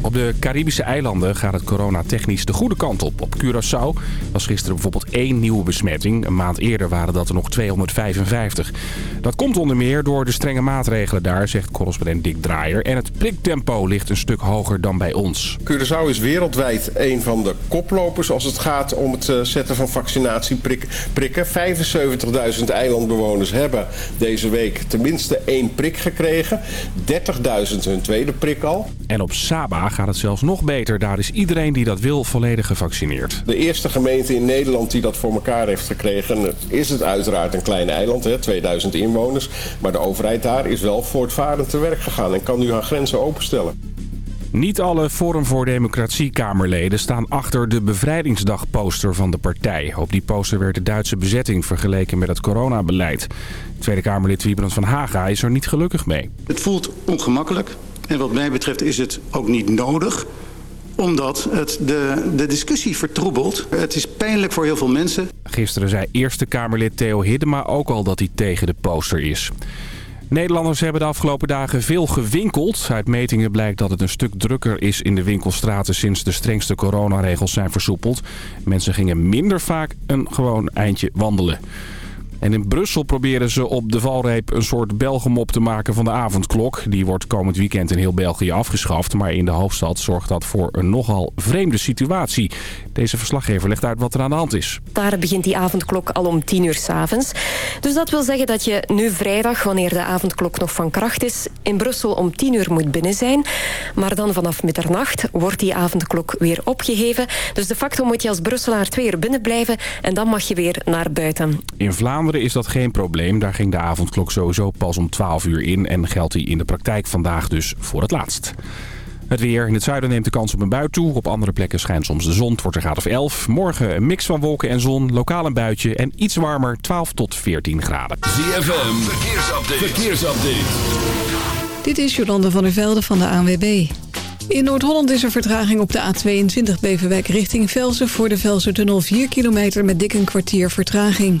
Op de Caribische eilanden gaat het coronatechnisch de goede kant op. Op Curaçao was gisteren bijvoorbeeld één nieuwe besmetting. Een maand eerder waren dat er nog 255. Dat komt onder meer door de strenge maatregelen daar, zegt correspondent Dick Draaier. En het priktempo ligt een stuk hoger dan bij ons. Curaçao is wereldwijd een van de koplopers als het gaat om het eh, zetten van vaccinatieprikken. 75.000 eilandbewoners hebben deze week tenminste één prik gekregen. 30.000 hun tweede prik al. En op Saba gaat het zelfs nog beter. Daar is iedereen die dat wil volledig gevaccineerd. De eerste gemeente in Nederland die dat voor elkaar heeft gekregen... is het uiteraard een klein eiland, hè, 2000 inwoners. Maar de overheid daar is wel voortvarend te werk gegaan... en kan nu haar grenzen openstellen. Niet alle Forum voor Democratie-Kamerleden staan achter de bevrijdingsdagposter van de partij. Op die poster werd de Duitse bezetting vergeleken met het coronabeleid. Tweede Kamerlid Wiebrand van Haga is er niet gelukkig mee. Het voelt ongemakkelijk en wat mij betreft is het ook niet nodig omdat het de, de discussie vertroebelt. Het is pijnlijk voor heel veel mensen. Gisteren zei Eerste Kamerlid Theo Hiddema ook al dat hij tegen de poster is. Nederlanders hebben de afgelopen dagen veel gewinkeld. Uit metingen blijkt dat het een stuk drukker is in de winkelstraten sinds de strengste coronaregels zijn versoepeld. Mensen gingen minder vaak een gewoon eindje wandelen. En in Brussel proberen ze op de valreep een soort Belgemop te maken van de avondklok. Die wordt komend weekend in heel België afgeschaft. Maar in de hoofdstad zorgt dat voor een nogal vreemde situatie. Deze verslaggever legt uit wat er aan de hand is. Daar begint die avondklok al om 10 uur s'avonds. Dus dat wil zeggen dat je nu vrijdag, wanneer de avondklok nog van kracht is... in Brussel om 10 uur moet binnen zijn. Maar dan vanaf middernacht wordt die avondklok weer opgeheven. Dus de facto moet je als Brusselaar twee uur binnen blijven... en dan mag je weer naar buiten. In Vlaanderen is dat geen probleem. Daar ging de avondklok sowieso pas om 12 uur in... en geldt die in de praktijk vandaag dus voor het laatst. Het weer. In het zuiden neemt de kans op een bui toe. Op andere plekken schijnt soms de zon. Het wordt een graad of 11. Morgen een mix van wolken en zon. Lokaal een buitje. En iets warmer. 12 tot 14 graden. ZFM. Verkeersupdate. Verkeersupdate. Dit is Jolande van der Velde van de ANWB. In Noord-Holland is er vertraging op de A22 Beverwijk richting Velsen... voor de Velsen-tunnel 4 kilometer met dik een kwartier vertraging.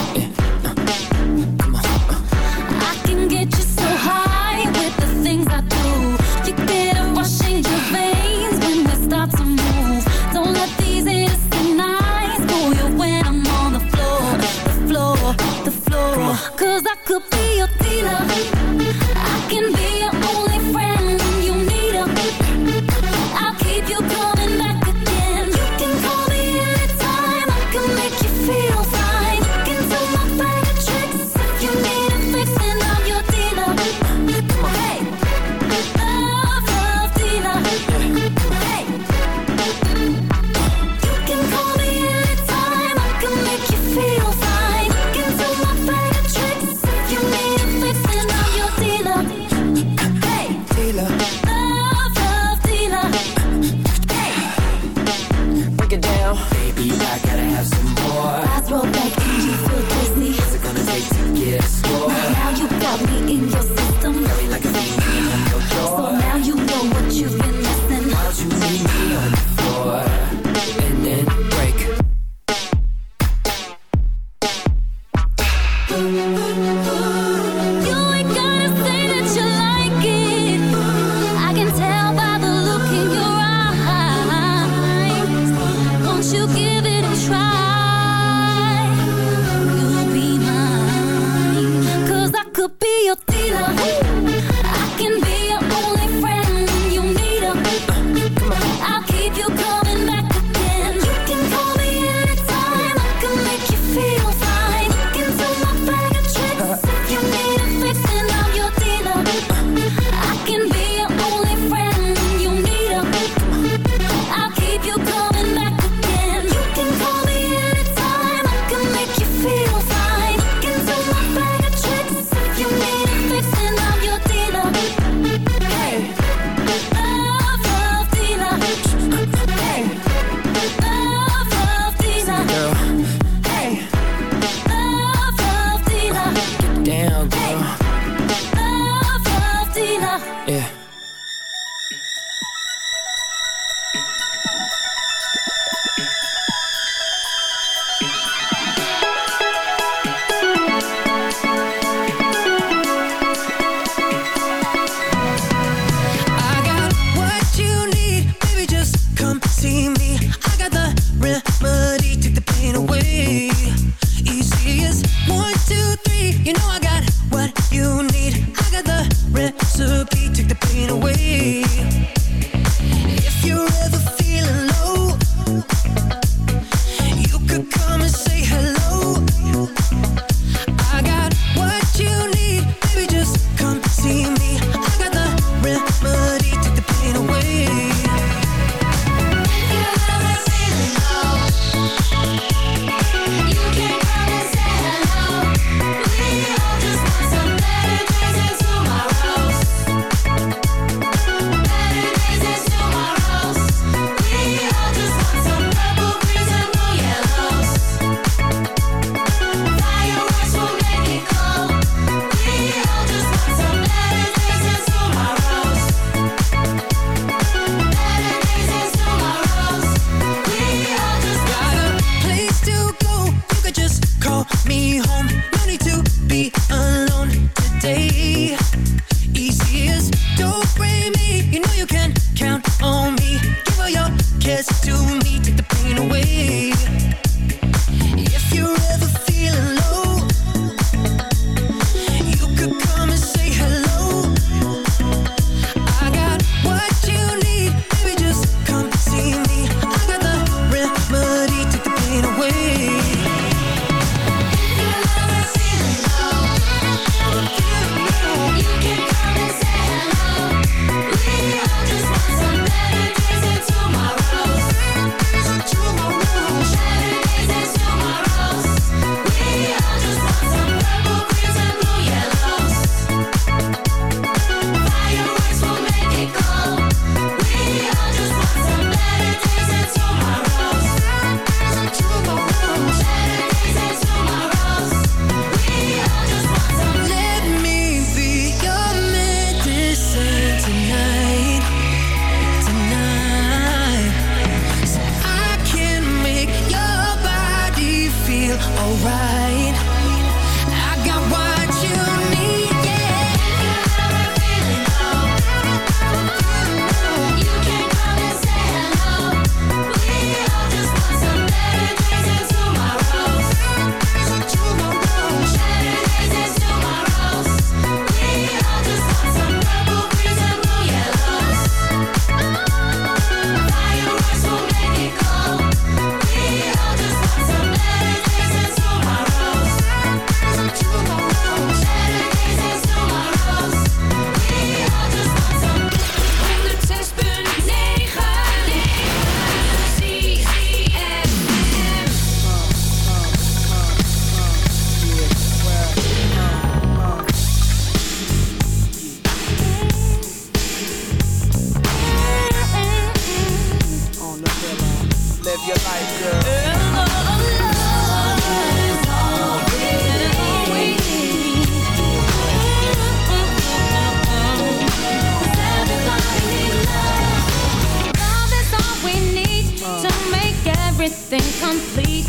Complete.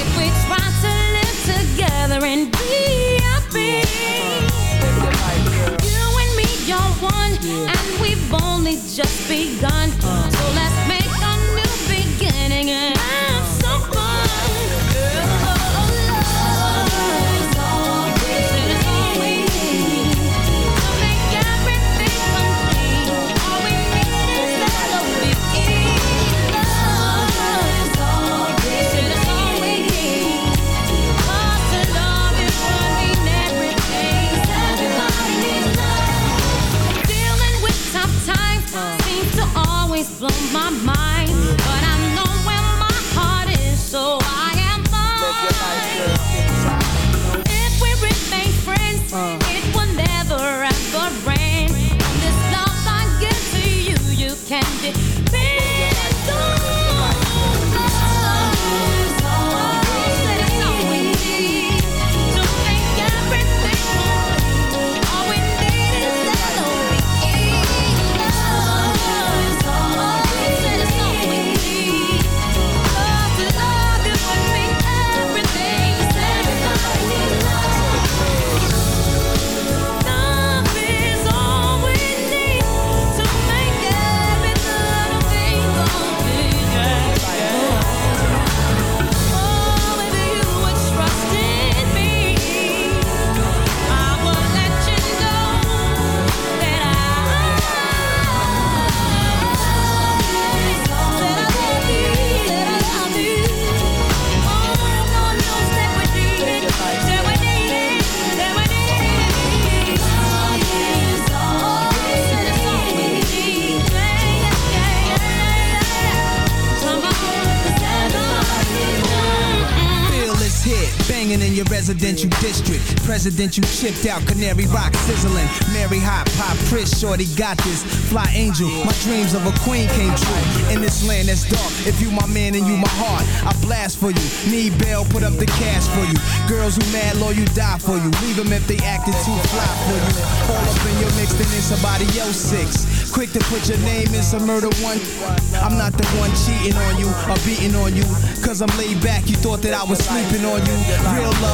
If we try to live together and be happy. You and me are one, and we've only just begun. So let's your residential district. Presidential chipped out, Canary Rock sizzling. Mary Hot Pop, Chris Shorty got this. Fly Angel, my dreams of a queen came true. In this land that's dark, if you my man and you my heart, I blast for you. Need bail, put up the cash for you. Girls who mad, low, you die for you. Leave them if they acted too fly for you. All up in your mix, then in somebody else six. Quick to put your name in some murder one. I'm not the one cheating on you or beating on you. Cause I'm laid back, you thought that I was sleeping on you. Real love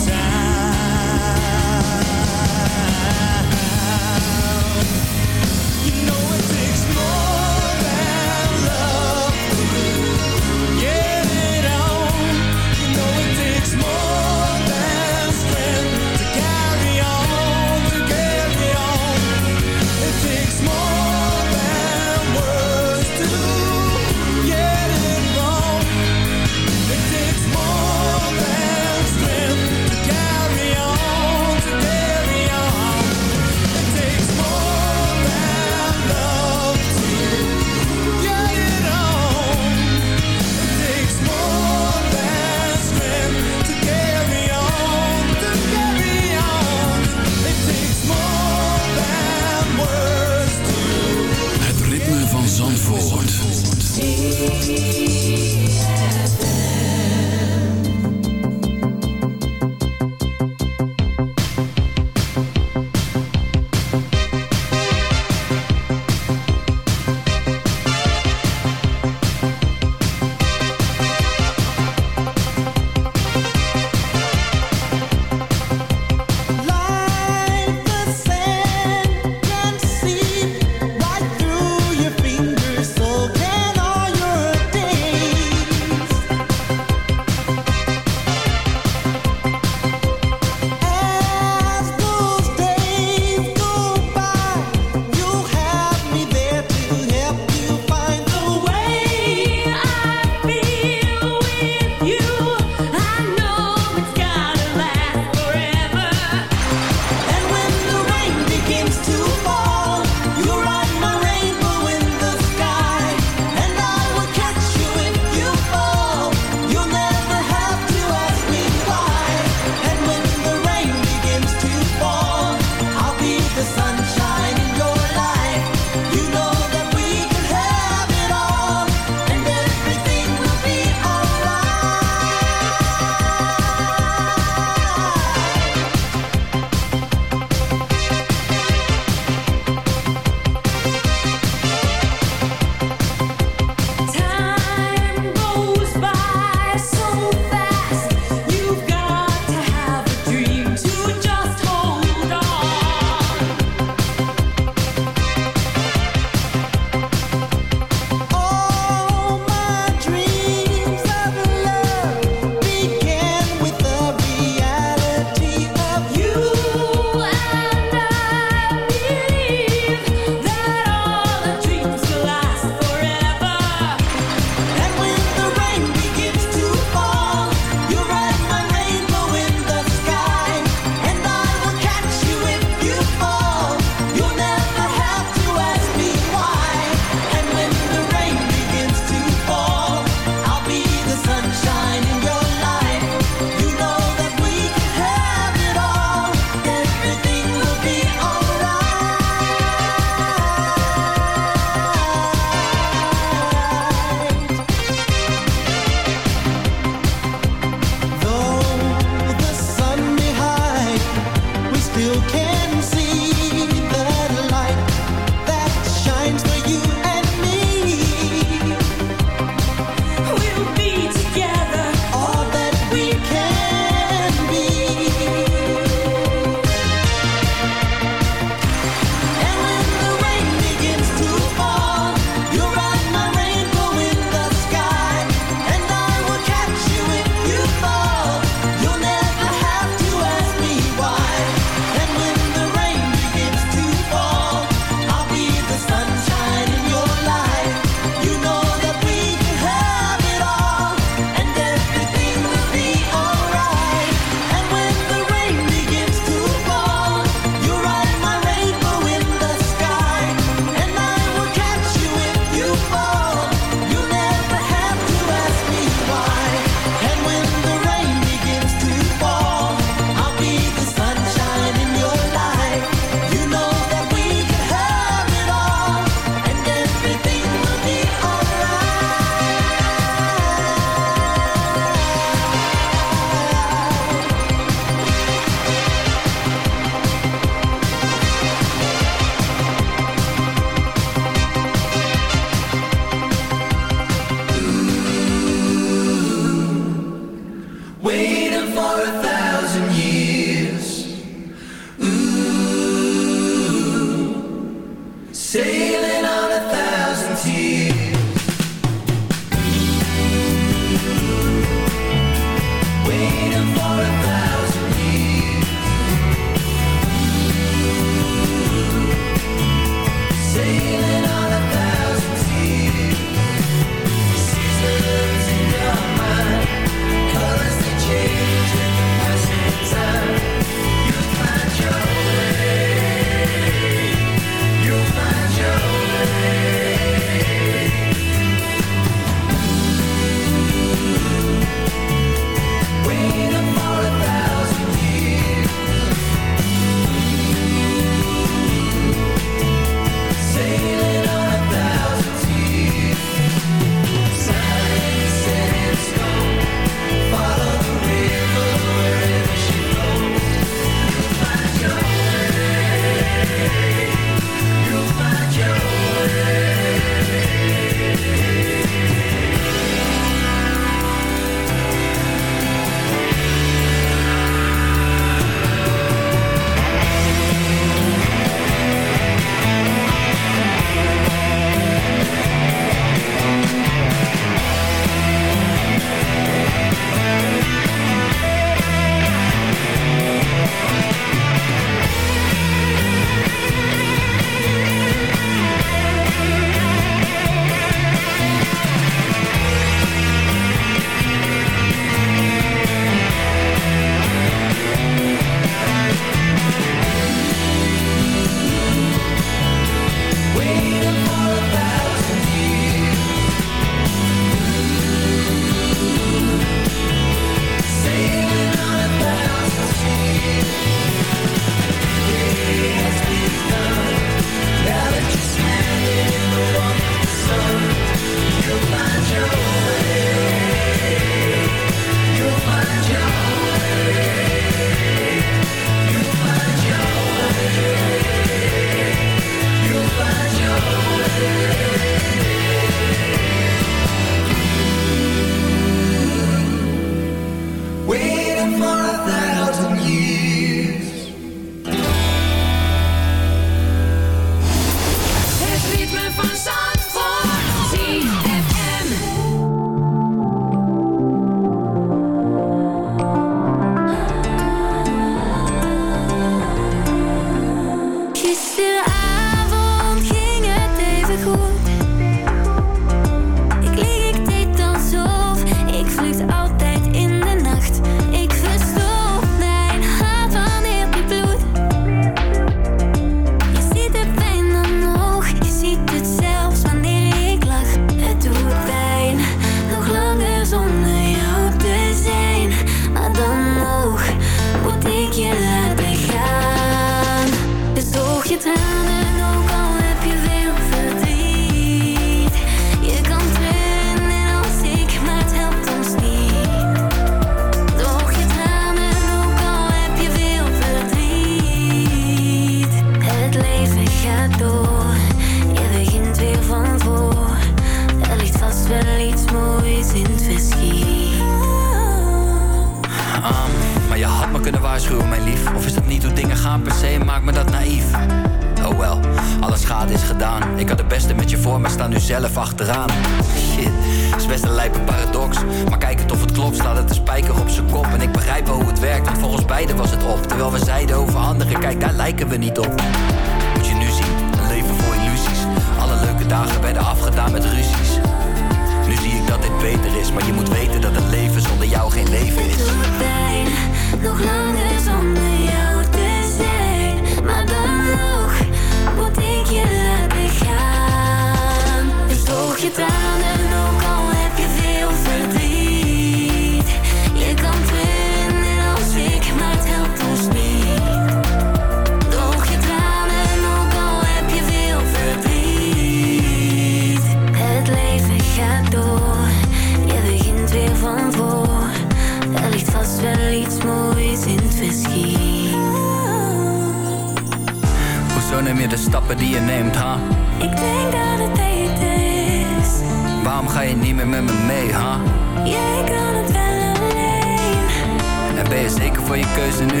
je zeker voor je keuze nu?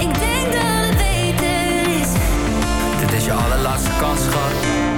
Ik denk dat het beter is. Dit is je allerlaatste kans, schat.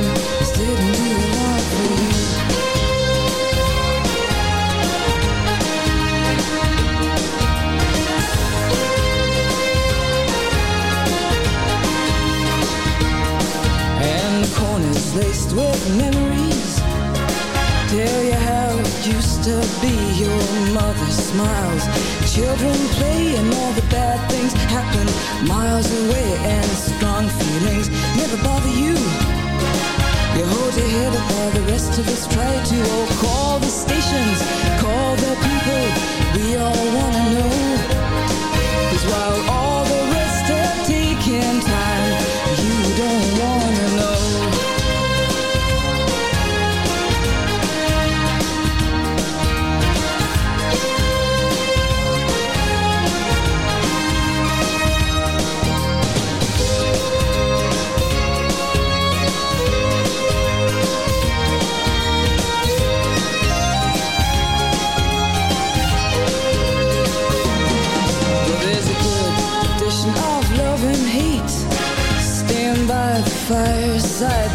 with memories. Tell you how it used to be. Your mother smiles. Children play and all the bad things happen. Miles away and strong feelings never bother you. You hold your head up while the rest of us. Try to Oh, call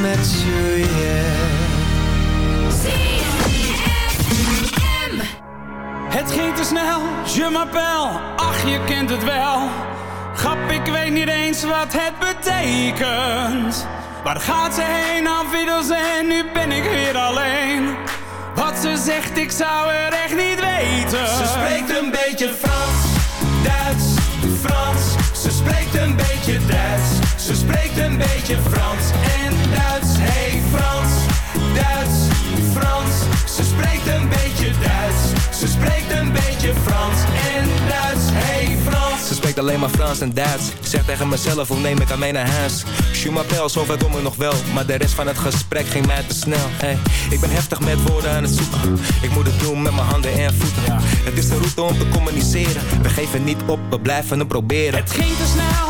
Met. Het ging te snel, je ach je kent het wel. Grap, ik weet niet eens wat het betekent. Waar gaat ze heen, afwiddels en nu ben ik weer alleen. Wat ze zegt, ik zou er echt niet weten. Ze spreekt een beetje. Ze spreekt een beetje Duits. Ze spreekt een beetje Frans en Duits. Alleen maar Frans en Duits. Zeg tegen mezelf, hoe neem ik haar mee naar huis? Je m'appelle, zover kom ik nog wel. Maar de rest van het gesprek ging mij te snel. Hey, ik ben heftig met woorden aan het zoeken. Ik moet het doen met mijn handen en voeten. Het is de route om te communiceren. We geven niet op, we blijven het proberen. Het ging te snel,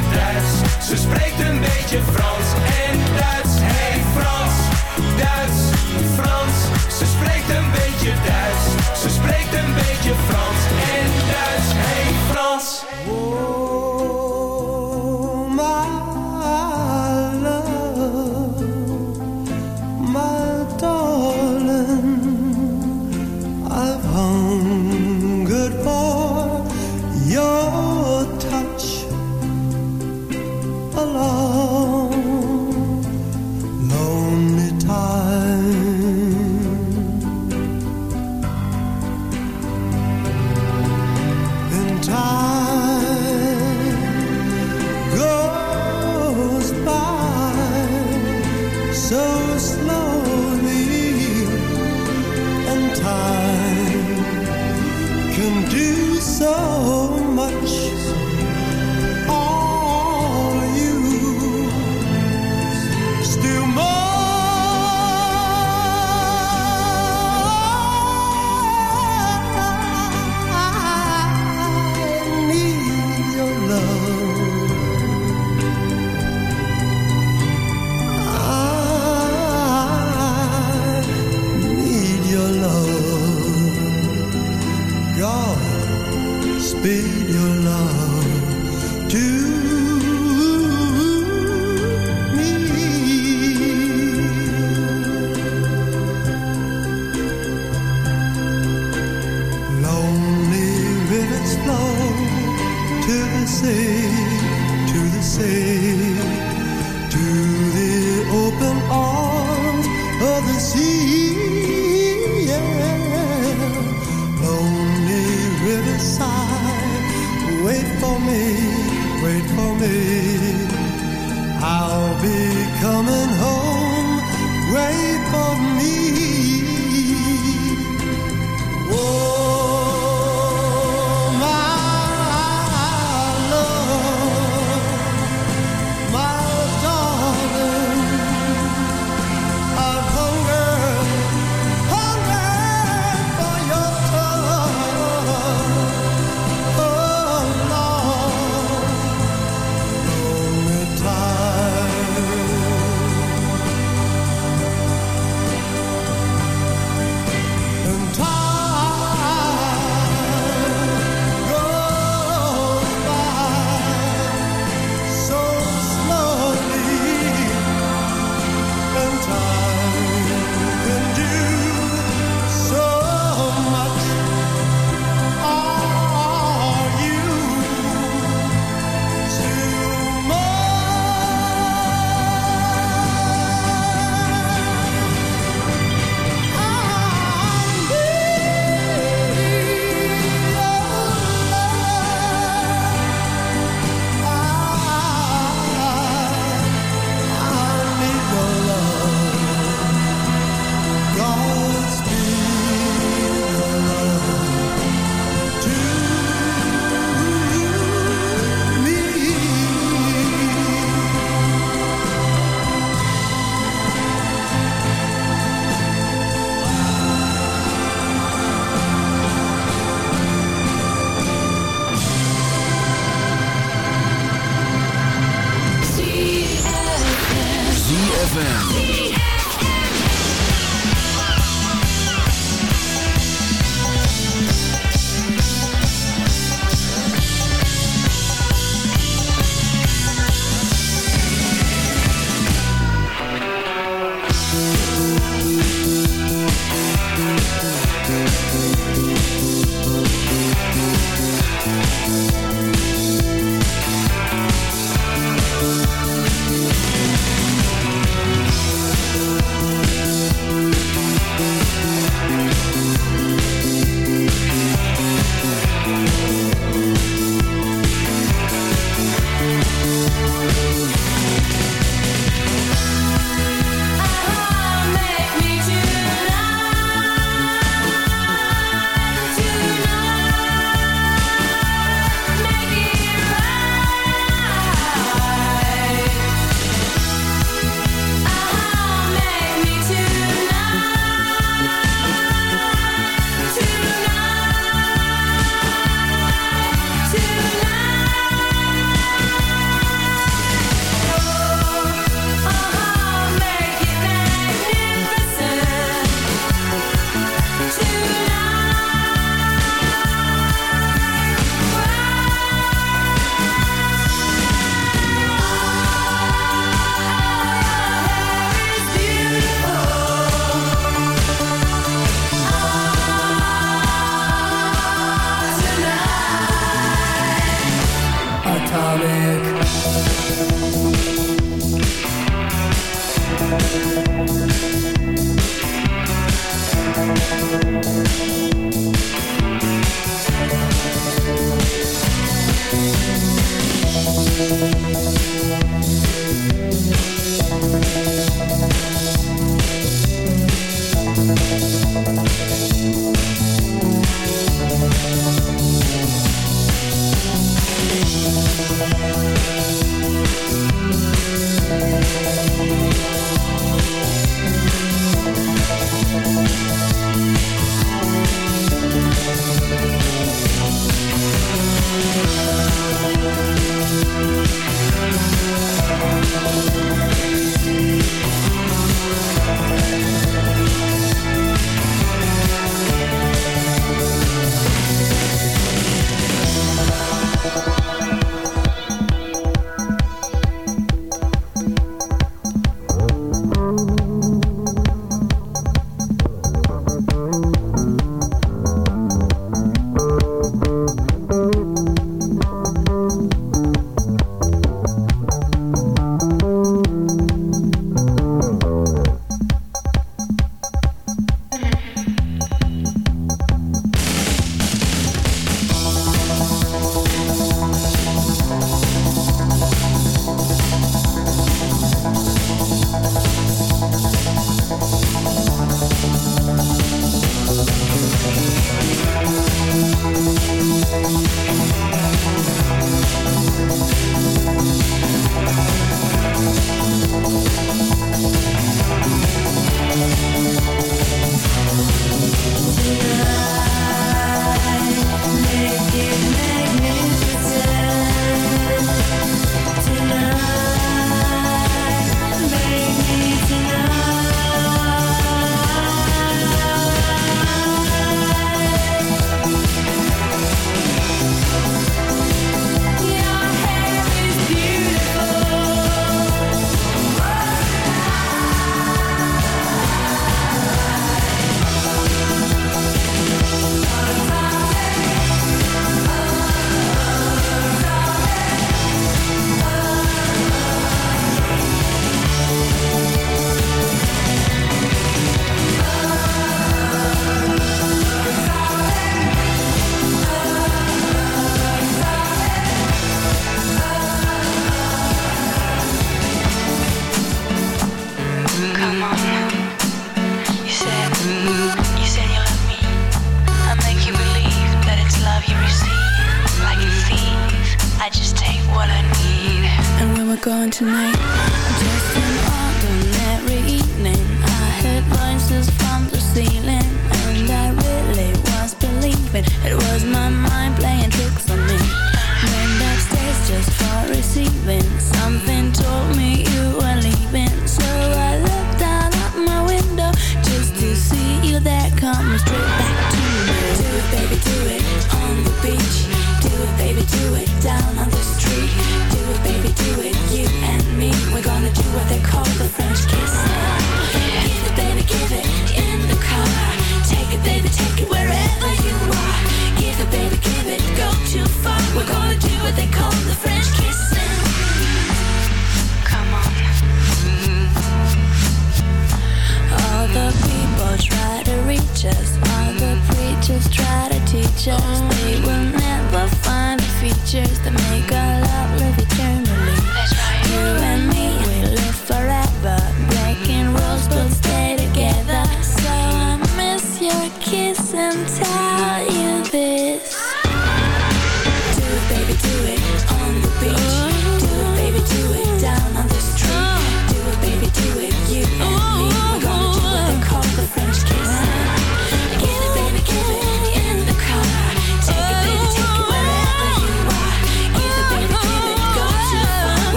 beetje. Ze spreekt een beetje Frans be coming home, wait for me.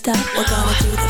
stop. We're gonna do this.